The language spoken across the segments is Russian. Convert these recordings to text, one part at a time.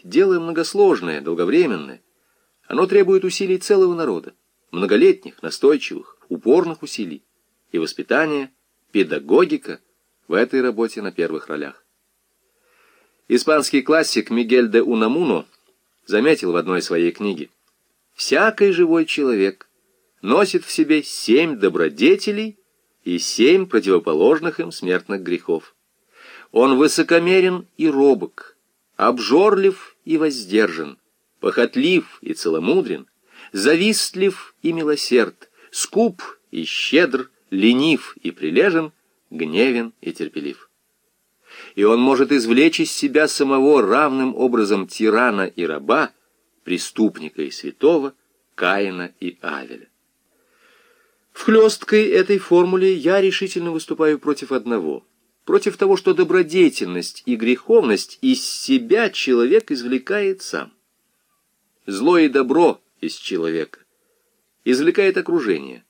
— дело многосложное, долговременное. Оно требует усилий целого народа, многолетних, настойчивых, упорных усилий. И воспитание, педагогика в этой работе на первых ролях. Испанский классик Мигель де Унамуно заметил в одной своей книге, «Всякий живой человек носит в себе семь добродетелей и семь противоположных им смертных грехов. Он высокомерен и робок, обжорлив и воздержан, похотлив и целомудрен, завистлив и милосерд, скуп и щедр, ленив и прилежен, гневен и терпелив и он может извлечь из себя самого равным образом тирана и раба, преступника и святого, Каина и Авеля. В хлесткой этой формуле я решительно выступаю против одного, против того, что добродетельность и греховность из себя человек извлекает сам. Зло и добро из человека извлекает окружение,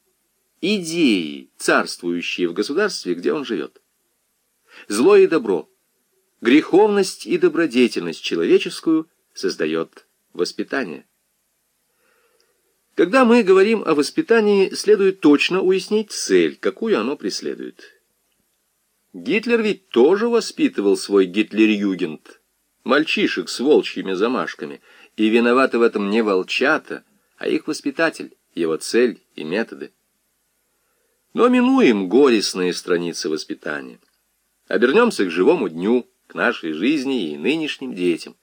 идеи, царствующие в государстве, где он живет. Зло и добро Греховность и добродетельность человеческую создает воспитание. Когда мы говорим о воспитании, следует точно уяснить цель, какую оно преследует. Гитлер ведь тоже воспитывал свой гитлер-югент, мальчишек с волчьими замашками, и виноваты в этом не волчата, а их воспитатель, его цель и методы. Но минуем горестные страницы воспитания. Обернемся к живому дню, к нашей жизни и нынешним детям.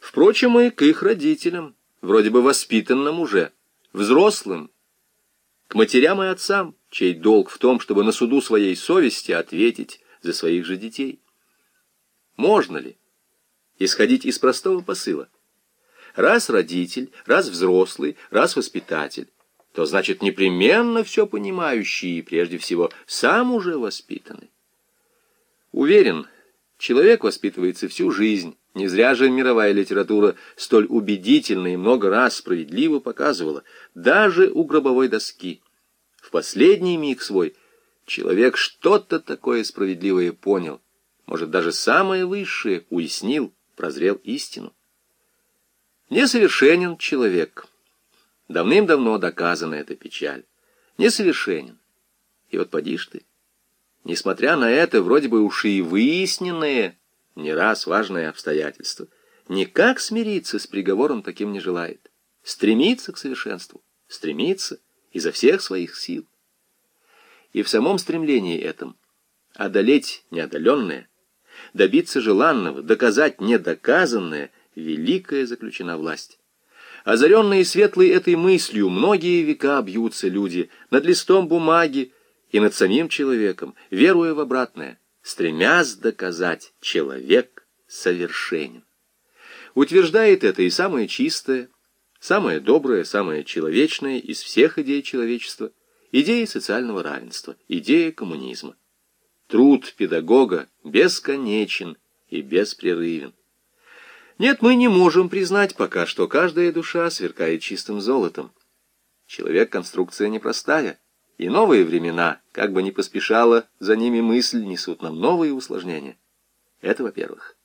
Впрочем, и к их родителям, вроде бы воспитанным уже, взрослым, к матерям и отцам, чей долг в том, чтобы на суду своей совести ответить за своих же детей. Можно ли исходить из простого посыла? Раз родитель, раз взрослый, раз воспитатель, то значит непременно все понимающий и прежде всего сам уже воспитанный. Уверен, Человек воспитывается всю жизнь. Не зря же мировая литература столь убедительно и много раз справедливо показывала, даже у гробовой доски. В последний миг свой человек что-то такое справедливое понял, может, даже самое высшее уяснил, прозрел истину. Несовершенен человек. Давным-давно доказана эта печаль. Несовершенен. И вот поди ж ты. Несмотря на это, вроде бы уж и выясненное, не раз важное обстоятельство, никак смириться с приговором таким не желает. Стремится к совершенству, стремится изо всех своих сил. И в самом стремлении этом одолеть неодоленное, добиться желанного, доказать недоказанное, великая заключена власть. Озаренные светлой этой мыслью, многие века бьются люди над листом бумаги, и над самим человеком, веруя в обратное, стремясь доказать, человек совершенен. Утверждает это и самое чистое, самое доброе, самое человечное из всех идей человечества, идея социального равенства, идея коммунизма. Труд педагога бесконечен и беспрерывен. Нет, мы не можем признать пока, что каждая душа сверкает чистым золотом. Человек — конструкция непростая. И новые времена, как бы ни поспешала за ними мысль, несут нам новые усложнения. Это во-первых.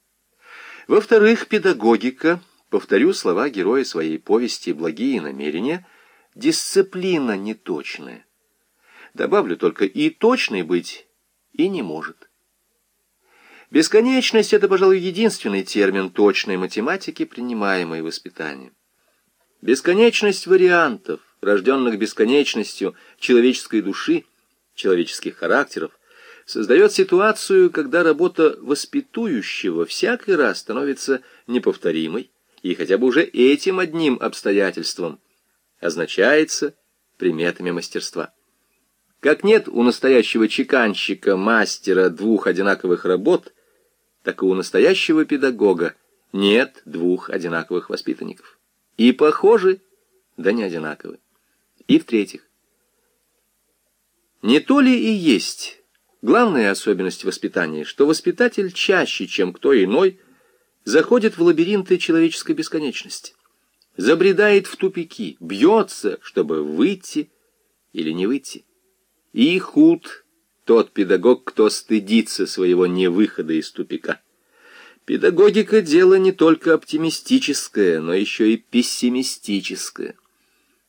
Во-вторых, педагогика, повторю слова героя своей повести «Благие намерения», дисциплина неточная. Добавлю только и точной быть, и не может. Бесконечность — это, пожалуй, единственный термин точной математики, принимаемой воспитанием. Бесконечность вариантов — рожденных бесконечностью человеческой души, человеческих характеров, создает ситуацию, когда работа воспитующего всякий раз становится неповторимой, и хотя бы уже этим одним обстоятельством означается приметами мастерства. Как нет у настоящего чеканщика, мастера двух одинаковых работ, так и у настоящего педагога нет двух одинаковых воспитанников. И похожи, да не одинаковы. И в-третьих, не то ли и есть главная особенность воспитания, что воспитатель чаще, чем кто иной, заходит в лабиринты человеческой бесконечности, забредает в тупики, бьется, чтобы выйти или не выйти. И худ тот педагог, кто стыдится своего невыхода из тупика. Педагогика — дело не только оптимистическое, но еще и пессимистическое.